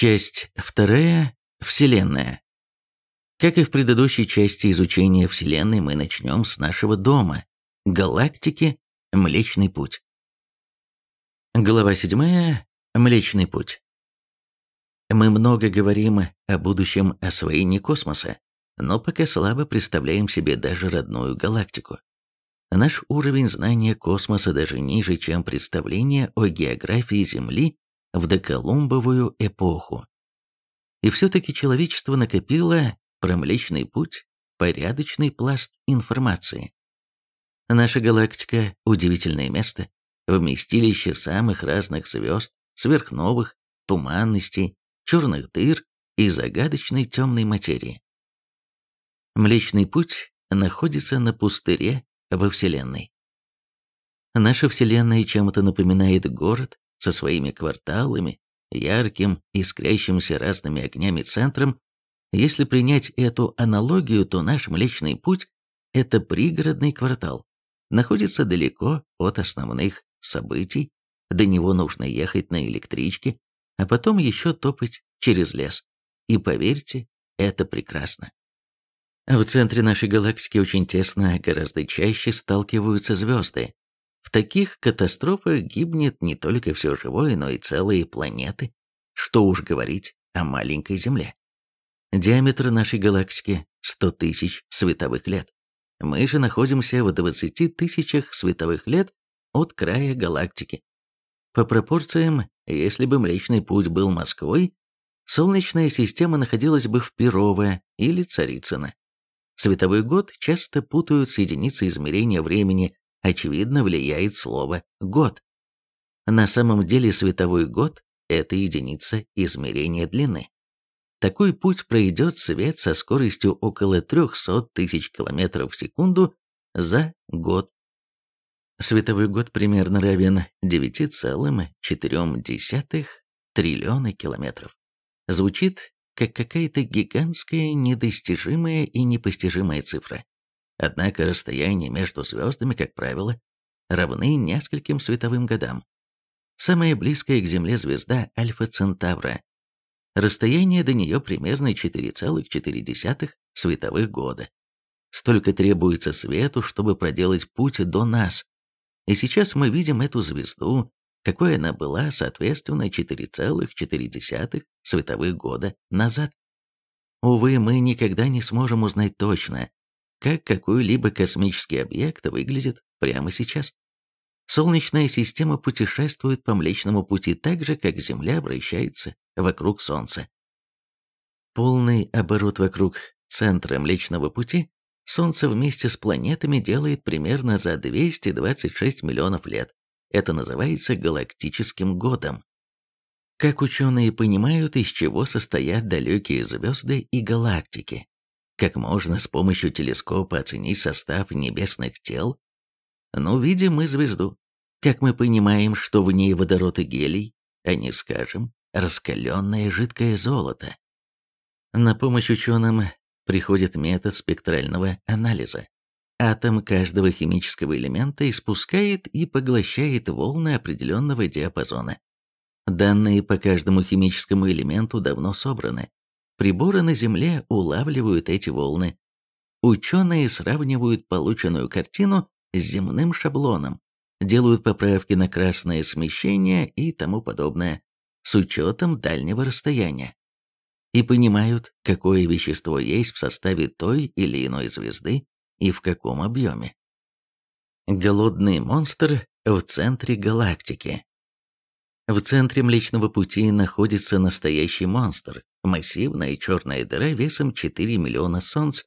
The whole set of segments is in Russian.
Часть вторая. Вселенная. Как и в предыдущей части изучения Вселенной, мы начнем с нашего дома, галактики Млечный Путь. Глава 7. Млечный Путь. Мы много говорим о будущем освоении космоса, но пока слабо представляем себе даже родную галактику. Наш уровень знания космоса даже ниже, чем представление о географии Земли в доколумбовую эпоху. И все-таки человечество накопило про Млечный Путь порядочный пласт информации. Наша галактика – удивительное место, вместилище самых разных звезд, сверхновых, туманностей, черных дыр и загадочной темной материи. Млечный Путь находится на пустыре во Вселенной. Наша Вселенная чем-то напоминает город со своими кварталами, ярким, искрящимся разными огнями центром. Если принять эту аналогию, то наш Млечный Путь – это пригородный квартал, находится далеко от основных событий, до него нужно ехать на электричке, а потом еще топать через лес. И поверьте, это прекрасно. В центре нашей галактики очень тесно, гораздо чаще сталкиваются звезды. В таких катастрофах гибнет не только все живое, но и целые планеты. Что уж говорить о маленькой Земле. Диаметр нашей галактики – 100 тысяч световых лет. Мы же находимся в 20 тысячах световых лет от края галактики. По пропорциям, если бы Млечный Путь был Москвой, Солнечная система находилась бы в Перово или Царицыно. Световой год часто путают с единицей измерения времени, очевидно влияет слово «год». На самом деле световой год – это единица измерения длины. Такой путь пройдет свет со скоростью около 300 тысяч километров в секунду за год. Световой год примерно равен 9,4 триллиона километров. Звучит как какая-то гигантская, недостижимая и непостижимая цифра. Однако расстояние между звездами, как правило, равны нескольким световым годам. Самая близкая к Земле звезда Альфа Центавра Расстояние до нее примерно 4,4 световых года. Столько требуется свету, чтобы проделать путь до нас. И сейчас мы видим эту звезду, какой она была, соответственно, 4,4 световых года назад. Увы, мы никогда не сможем узнать точно, как какой-либо космический объект выглядит прямо сейчас. Солнечная система путешествует по Млечному пути так же, как Земля вращается вокруг Солнца. Полный оборот вокруг центра Млечного Пути Солнце вместе с планетами делает примерно за 226 миллионов лет. Это называется галактическим годом. Как ученые понимают, из чего состоят далекие звезды и галактики? Как можно с помощью телескопа оценить состав небесных тел? Ну, видим мы звезду. Как мы понимаем, что в ней водород и гелий, а не, скажем, раскаленное жидкое золото. На помощь ученым приходит метод спектрального анализа. Атом каждого химического элемента испускает и поглощает волны определенного диапазона. Данные по каждому химическому элементу давно собраны. Приборы на Земле улавливают эти волны. Ученые сравнивают полученную картину с земным шаблоном, делают поправки на красное смещение и тому подобное с учетом дальнего расстояния и понимают, какое вещество есть в составе той или иной звезды и в каком объеме. Голодный монстр в центре галактики. В центре Млечного Пути находится настоящий монстр, массивная черная дыра весом 4 миллиона солнц,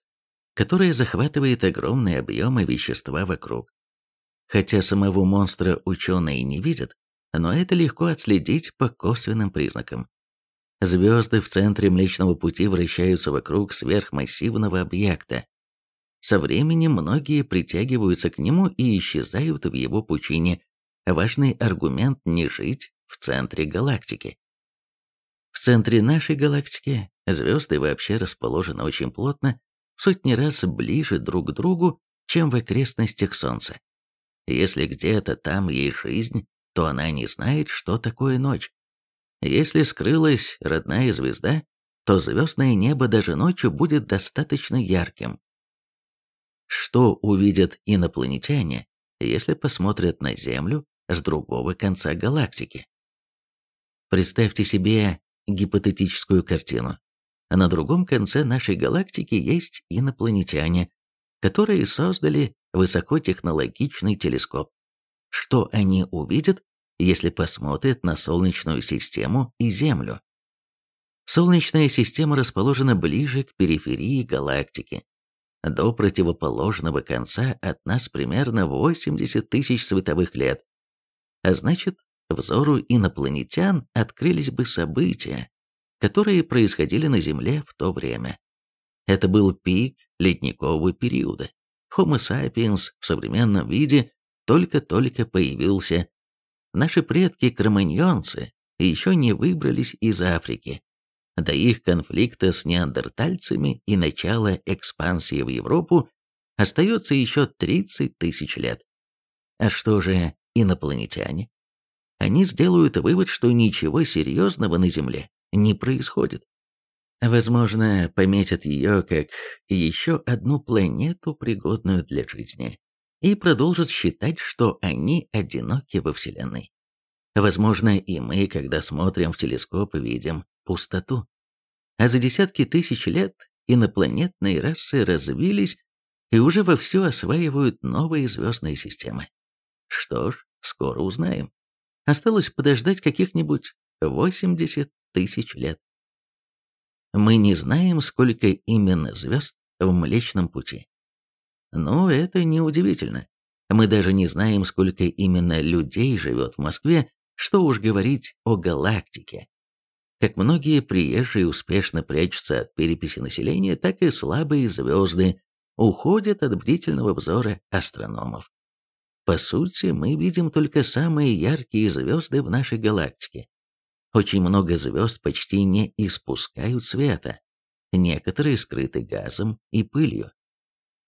которая захватывает огромные объемы вещества вокруг. Хотя самого монстра ученые не видят, но это легко отследить по косвенным признакам. Звезды в центре Млечного Пути вращаются вокруг сверхмассивного объекта. Со временем многие притягиваются к нему и исчезают в его пучине. Важный аргумент не жить в центре галактики. В центре нашей галактики звезды вообще расположены очень плотно, в сотни раз ближе друг к другу, чем в окрестностях Солнца. Если где-то там есть жизнь, то она не знает, что такое ночь. Если скрылась родная звезда, то звездное небо даже ночью будет достаточно ярким. Что увидят инопланетяне, если посмотрят на Землю с другого конца галактики? Представьте себе гипотетическую картину. На другом конце нашей галактики есть инопланетяне, которые создали высокотехнологичный телескоп. Что они увидят, если посмотрят на Солнечную систему и Землю? Солнечная система расположена ближе к периферии галактики. До противоположного конца от нас примерно 80 тысяч световых лет. А значит, взору инопланетян открылись бы события, которые происходили на Земле в то время. Это был пик ледникового периода. Homo sapiens в современном виде только-только появился. Наши предки-кроманьонцы еще не выбрались из Африки. До их конфликта с неандертальцами и начала экспансии в Европу остается еще 30 тысяч лет. А что же инопланетяне? Они сделают вывод, что ничего серьезного на Земле не происходит. Возможно, пометят ее как еще одну планету, пригодную для жизни, и продолжат считать, что они одиноки во Вселенной. Возможно, и мы, когда смотрим в телескоп, видим пустоту. А за десятки тысяч лет инопланетные расы развились и уже вовсю осваивают новые звездные системы. Что ж, скоро узнаем. Осталось подождать каких-нибудь 80 тысяч лет. Мы не знаем, сколько именно звезд в Млечном Пути. Но это неудивительно. Мы даже не знаем, сколько именно людей живет в Москве, что уж говорить о галактике. Как многие приезжие успешно прячутся от переписи населения, так и слабые звезды уходят от бдительного взора астрономов. По сути, мы видим только самые яркие звезды в нашей галактике, очень много звезд почти не испускают света, некоторые скрыты газом и пылью.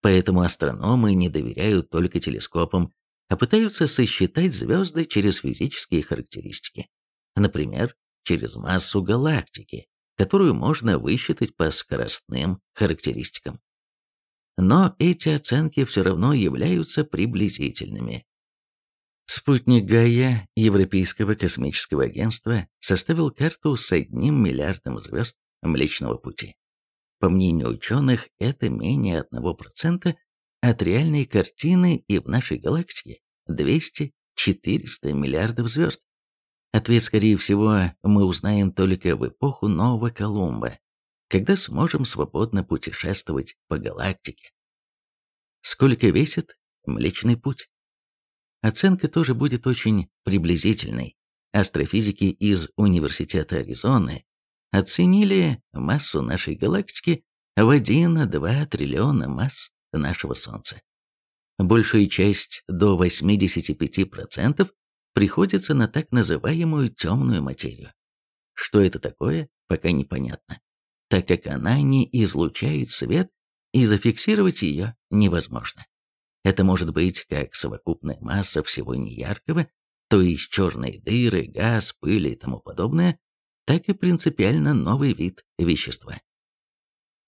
Поэтому астрономы не доверяют только телескопам, а пытаются сосчитать звезды через физические характеристики. Например, через массу галактики, которую можно высчитать по скоростным характеристикам. Но эти оценки все равно являются приблизительными. Спутник Гая Европейского космического агентства составил карту с одним миллиардом звезд Млечного Пути. По мнению ученых, это менее 1% от реальной картины и в нашей галактике 200-400 миллиардов звезд. Ответ, скорее всего, мы узнаем только в эпоху Нового Колумба, когда сможем свободно путешествовать по галактике. Сколько весит Млечный Путь? Оценка тоже будет очень приблизительной. Астрофизики из Университета Аризоны оценили массу нашей галактики в 1-2 триллиона масс нашего Солнца. Большая часть, до 85%, приходится на так называемую темную материю. Что это такое, пока непонятно, так как она не излучает свет, и зафиксировать ее невозможно. Это может быть как совокупная масса всего неяркого, то есть черные дыры, газ, пыль и тому подобное, так и принципиально новый вид вещества.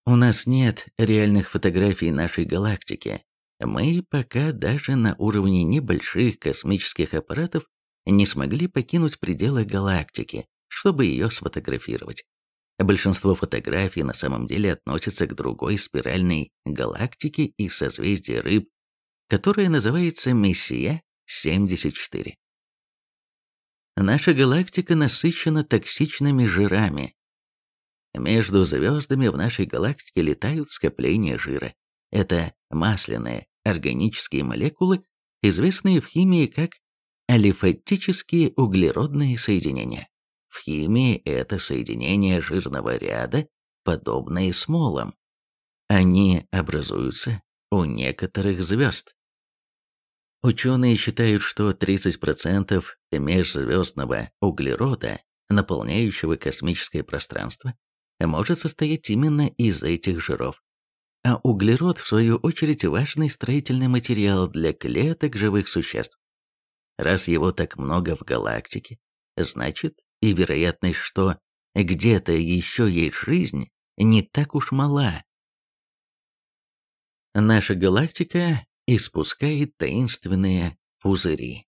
У нас нет реальных фотографий нашей галактики. Мы пока даже на уровне небольших космических аппаратов не смогли покинуть пределы галактики, чтобы ее сфотографировать. Большинство фотографий на самом деле относятся к другой спиральной галактике и созвездия рыб, которая называется Мессия-74. Наша галактика насыщена токсичными жирами. Между звездами в нашей галактике летают скопления жира. Это масляные органические молекулы, известные в химии как алифатические углеродные соединения. В химии это соединения жирного ряда, подобные смолам. Они образуются у некоторых звезд. Ученые считают, что 30% межзвездного углерода, наполняющего космическое пространство, может состоять именно из этих жиров. А углерод, в свою очередь, важный строительный материал для клеток живых существ. Раз его так много в галактике, значит, и вероятность, что где-то еще есть жизнь, не так уж мала. Наша галактика испускает таинственные пузыри.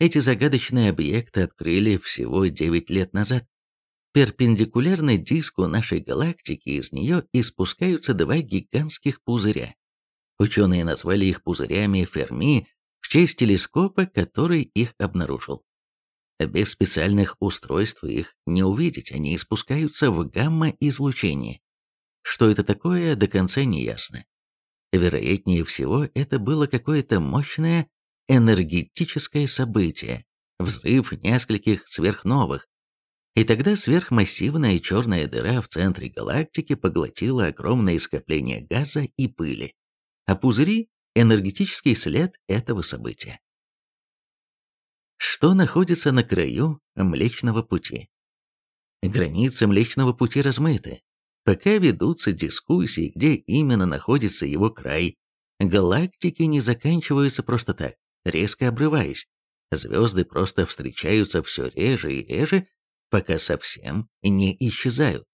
Эти загадочные объекты открыли всего 9 лет назад. Перпендикулярно диску нашей галактики из нее испускаются два гигантских пузыря. Ученые назвали их пузырями Ферми в честь телескопа, который их обнаружил. Без специальных устройств их не увидеть, они испускаются в гамма-излучение. Что это такое, до конца не ясно. Вероятнее всего, это было какое-то мощное энергетическое событие, взрыв нескольких сверхновых. И тогда сверхмассивная черная дыра в центре галактики поглотила огромное скопление газа и пыли, а пузыри – энергетический след этого события что находится на краю Млечного Пути. Границы Млечного Пути размыты. Пока ведутся дискуссии, где именно находится его край, галактики не заканчиваются просто так, резко обрываясь. Звезды просто встречаются все реже и реже, пока совсем не исчезают.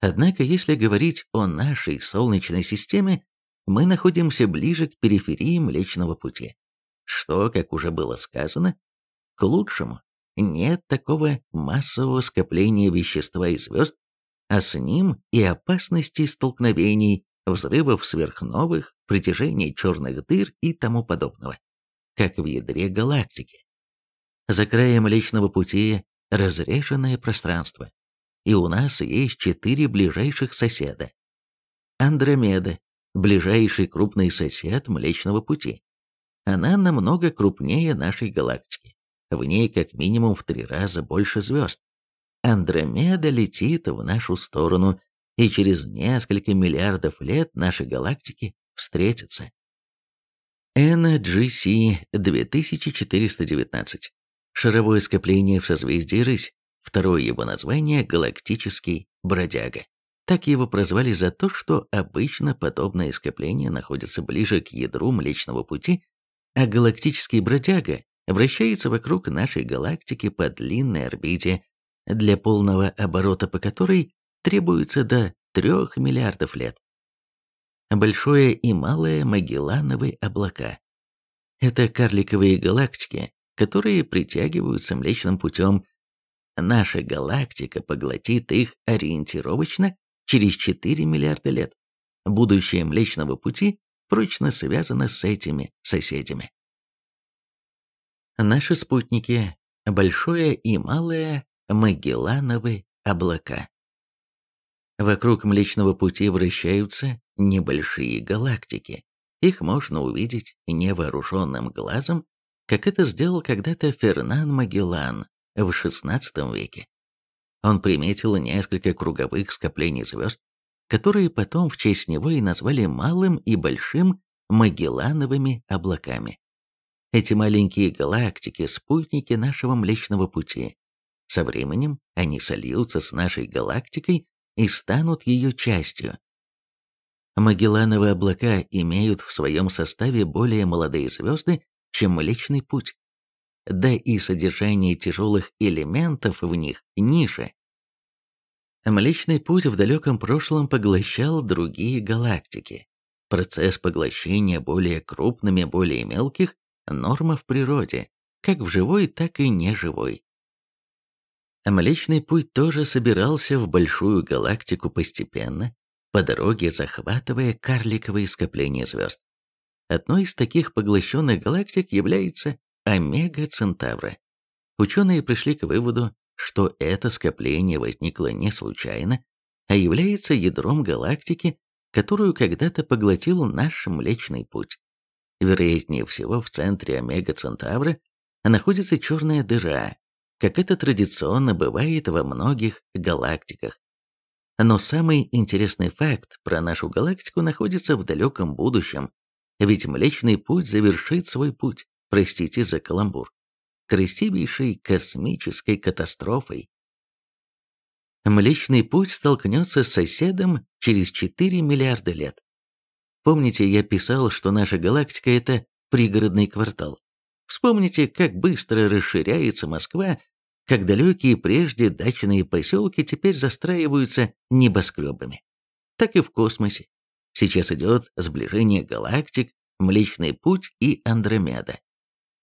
Однако, если говорить о нашей Солнечной системе, мы находимся ближе к периферии Млечного Пути, что, как уже было сказано, к лучшему. Нет такого массового скопления вещества и звезд, а с ним и опасности столкновений, взрывов сверхновых, притяжения черных дыр и тому подобного, как в ядре галактики. За краем Млечного Пути разреженное пространство, и у нас есть четыре ближайших соседа. Андромеда – ближайший крупный сосед Млечного Пути. Она намного крупнее нашей галактики. В ней как минимум в три раза больше звезд. Андромеда летит в нашу сторону, и через несколько миллиардов лет наши галактики встретятся. NGC 2419. Шаровое скопление в созвездии Рысь. Второе его название – галактический бродяга. Так его прозвали за то, что обычно подобное скопление находится ближе к ядру Млечного Пути, а галактический бродяга вращается вокруг нашей галактики по длинной орбите, для полного оборота по которой требуется до 3 миллиардов лет. Большое и малое Магеллановые облака. Это карликовые галактики, которые притягиваются Млечным путем. Наша галактика поглотит их ориентировочно через 4 миллиарда лет. Будущее Млечного пути прочно связано с этими соседями. Наши спутники – Большое и Малое Магеллановы облака. Вокруг Млечного Пути вращаются небольшие галактики. Их можно увидеть невооруженным глазом, как это сделал когда-то Фернан Магеллан в XVI веке. Он приметил несколько круговых скоплений звезд, которые потом в честь него и назвали Малым и Большим Магеллановыми облаками. Эти маленькие галактики – спутники нашего Млечного Пути. Со временем они сольются с нашей галактикой и станут ее частью. Магеллановые облака имеют в своем составе более молодые звезды, чем Млечный Путь. Да и содержание тяжелых элементов в них ниже. Млечный Путь в далеком прошлом поглощал другие галактики. Процесс поглощения более крупными, более мелких норма в природе, как в живой, так и неживой. Млечный Путь тоже собирался в большую галактику постепенно, по дороге захватывая карликовые скопления звезд. Одной из таких поглощенных галактик является Омега Центавра. Ученые пришли к выводу, что это скопление возникло не случайно, а является ядром галактики, которую когда-то поглотил наш Млечный Путь. Вероятнее всего, в центре Омега Центавра находится черная дыра, как это традиционно бывает во многих галактиках. Но самый интересный факт про нашу галактику находится в далеком будущем, ведь Млечный Путь завершит свой путь, простите за каламбур, красивейшей космической катастрофой. Млечный Путь столкнется с соседом через 4 миллиарда лет. Помните, я писал, что наша галактика – это пригородный квартал. Вспомните, как быстро расширяется Москва, как далекие прежде дачные поселки теперь застраиваются небоскребами, так и в космосе. Сейчас идет сближение галактик, Млечный Путь и Андромеда.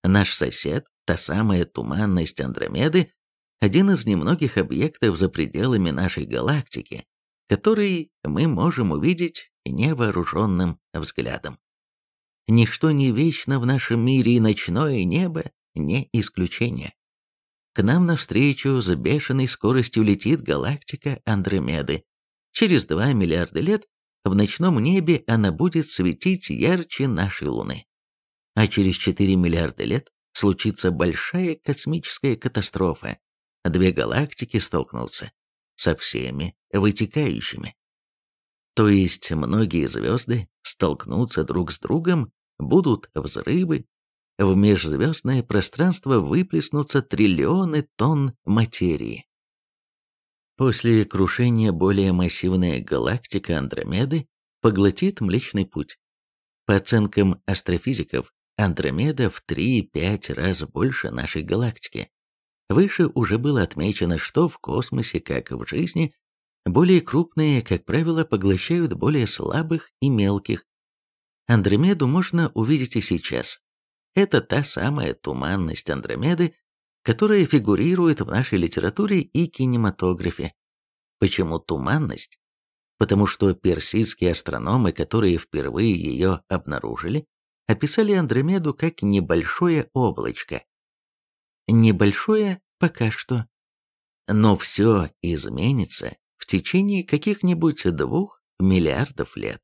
Наш сосед, та самая туманность Андромеды, один из немногих объектов за пределами нашей галактики, который мы можем увидеть невооруженным взглядом. Ничто не вечно в нашем мире, и ночное небо не исключение. К нам навстречу с бешеной скоростью летит галактика Андромеды. Через 2 миллиарда лет в ночном небе она будет светить ярче нашей Луны. А через 4 миллиарда лет случится большая космическая катастрофа. Две галактики столкнутся со всеми вытекающими. То есть многие звезды столкнутся друг с другом, будут взрывы, в межзвездное пространство выплеснутся триллионы тонн материи. После крушения более массивная галактика Андромеды поглотит Млечный Путь. По оценкам астрофизиков, Андромеда в 3-5 раз больше нашей галактики. Выше уже было отмечено, что в космосе, как и в жизни, более крупные, как правило, поглощают более слабых и мелких. Андромеду можно увидеть и сейчас. Это та самая туманность Андромеды, которая фигурирует в нашей литературе и кинематографе. Почему туманность? Потому что персидские астрономы, которые впервые ее обнаружили, описали Андромеду как небольшое облачко. Небольшое пока что. Но все изменится течение каких-нибудь двух миллиардов лет.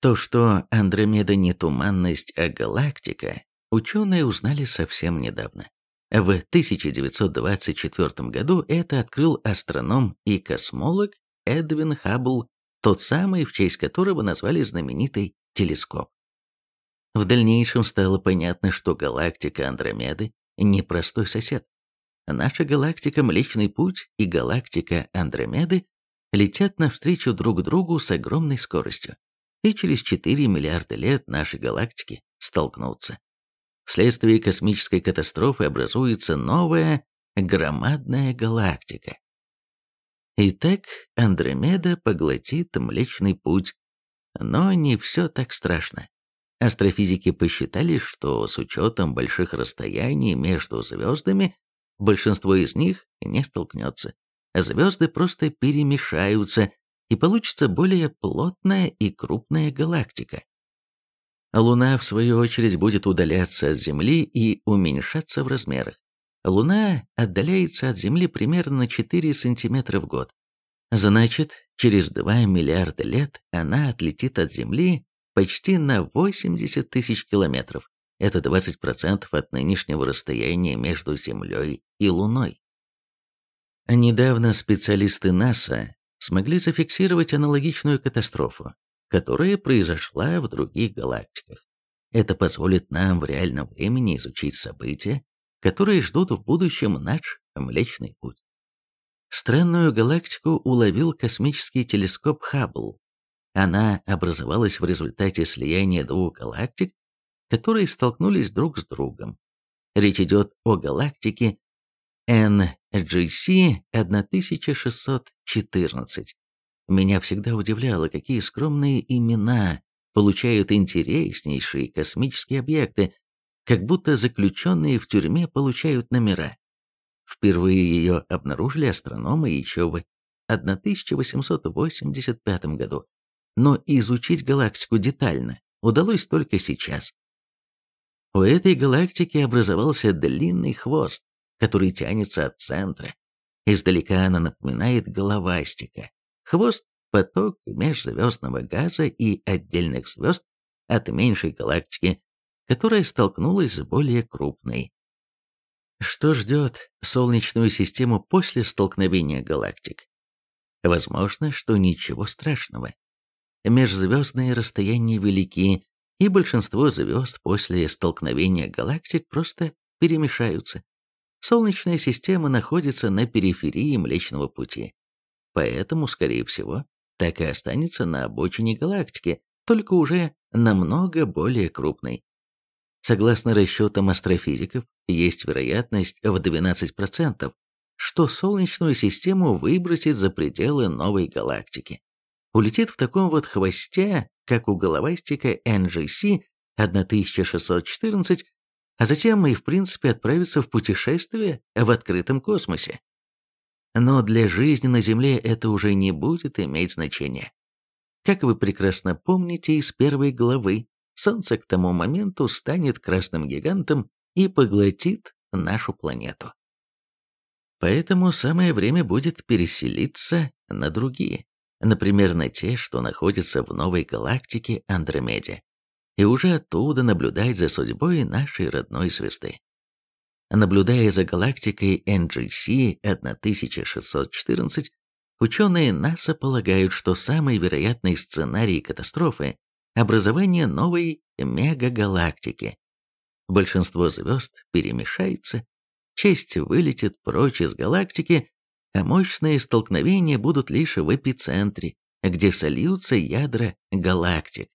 То, что Андромеда не туманность, а галактика, ученые узнали совсем недавно. В 1924 году это открыл астроном и космолог Эдвин Хаббл, тот самый, в честь которого назвали знаменитый телескоп. В дальнейшем стало понятно, что галактика Андромеды – непростой сосед. Наша галактика Млечный Путь и галактика Андромеды летят навстречу друг другу с огромной скоростью, и через 4 миллиарда лет наши галактики столкнутся. Вследствие космической катастрофы образуется новая громадная галактика. Итак, Андромеда поглотит Млечный Путь. Но не все так страшно. Астрофизики посчитали, что с учетом больших расстояний между звездами, большинство из них не столкнется. Звезды просто перемешаются, и получится более плотная и крупная галактика. Луна, в свою очередь, будет удаляться от Земли и уменьшаться в размерах. Луна отдаляется от Земли примерно на 4 сантиметра в год. Значит, через 2 миллиарда лет она отлетит от Земли почти на 80 тысяч километров. Это 20% от нынешнего расстояния между Землей и Луной. Недавно специалисты НАСА смогли зафиксировать аналогичную катастрофу, которая произошла в других галактиках. Это позволит нам в реальном времени изучить события, которые ждут в будущем наш Млечный Путь. Странную галактику уловил космический телескоп Хаббл. Она образовалась в результате слияния двух галактик, которые столкнулись друг с другом. Речь идет о галактике NGC 1614. Меня всегда удивляло, какие скромные имена получают интереснейшие космические объекты, как будто заключенные в тюрьме получают номера. Впервые ее обнаружили астрономы еще в 1885 году, но изучить галактику детально удалось только сейчас. У этой галактики образовался длинный хвост, который тянется от центра. Издалека она напоминает головастика, Хвост – поток межзвездного газа и отдельных звезд от меньшей галактики, которая столкнулась с более крупной. Что ждет Солнечную систему после столкновения галактик? Возможно, что ничего страшного. Межзвездные расстояния велики, и большинство звезд после столкновения галактик просто перемешаются. Солнечная система находится на периферии Млечного Пути. Поэтому, скорее всего, так и останется на обочине галактики, только уже намного более крупной. Согласно расчетам астрофизиков, есть вероятность в 12%, что Солнечную систему выбросит за пределы новой галактики. Улетит в таком вот хвосте, как у головастика NGC 1614, а затем и в принципе отправится в путешествие в открытом космосе. Но для жизни на Земле это уже не будет иметь значения. Как вы прекрасно помните из первой главы, Солнце к тому моменту станет красным гигантом и поглотит нашу планету. Поэтому самое время будет переселиться на другие, например, на те, что находятся в новой галактике Андромеде, и уже оттуда наблюдать за судьбой нашей родной звезды. Наблюдая за галактикой NGC 1614, ученые НАСА полагают, что самый вероятный сценарий катастрофы – образование новой мегагалактики. Большинство звезд перемешается, часть вылетит прочь из галактики, а мощные столкновения будут лишь в эпицентре, где сольются ядра галактик.